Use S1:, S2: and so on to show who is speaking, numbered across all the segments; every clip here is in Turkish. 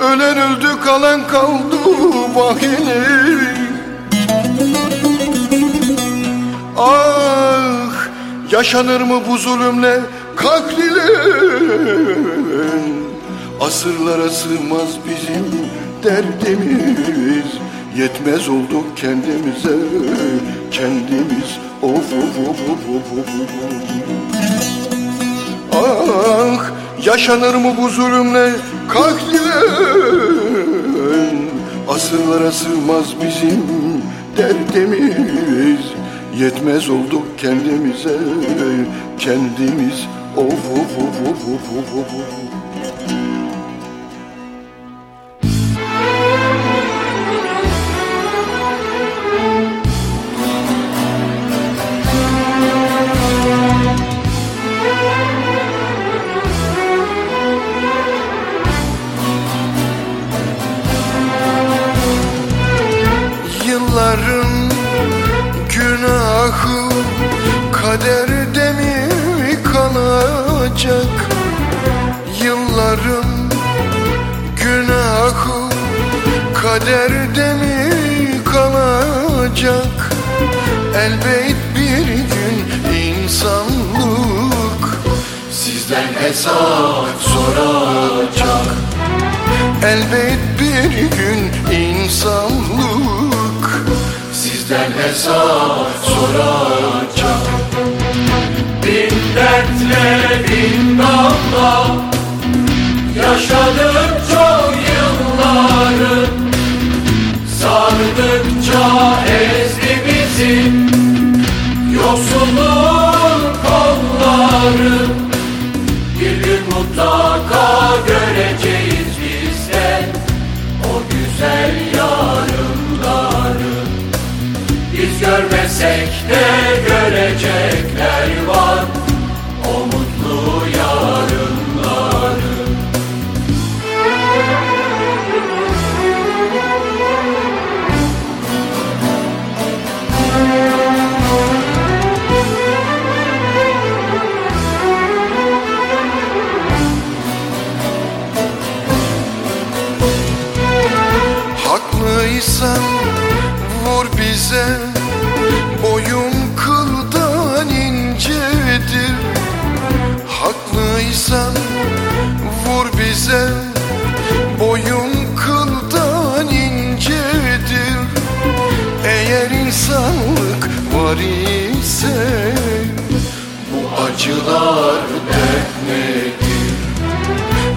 S1: Ölen öldü kalan kaldı vahini Ah yaşanır mı bu zulümle kaklilen Asırlara sığmaz bizim derdimiz. Yetmez olduk kendimize kendimiz Of of of of of of Ah yaşanır mı bu zulümle? Kaklilen Asırlara sığmaz bizim derdimiz. Yetmez olduk kendimize. Kendimiz Of of of of of of of Yılların günahı kaderde mi kalacak? Yılların günahı kaderde mi kalacak? Elbet bir gün insanlık sizden hesap soracak. Elbet bir gün insanlık hesap soracak
S2: Bin dertle bin damla Yaşadık çok yılları Sardıkça ezdi bizi Yoksulluğun kolları. Bir gün mutlaka göreceğiz bizden O güzel yarınları görmesek de görecekler var. O mutlu yarınları.
S1: Haklıysan vur bize var ise Bu acılar dert nedir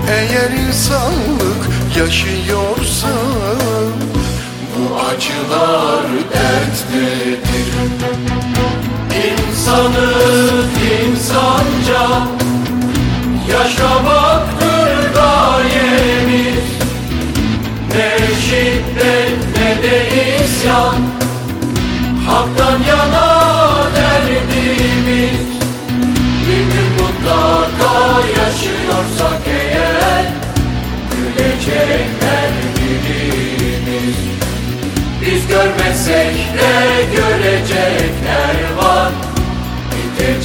S1: eğer insanlık yaşıyorsa Bu acılar dert nedir?
S2: İnsanız insanca Yaşamaktır gayemiz Ne şiddet ne de isyan Hak'tan yana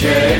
S2: shame.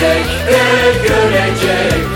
S2: Birimiz Biz görmesek de görecekler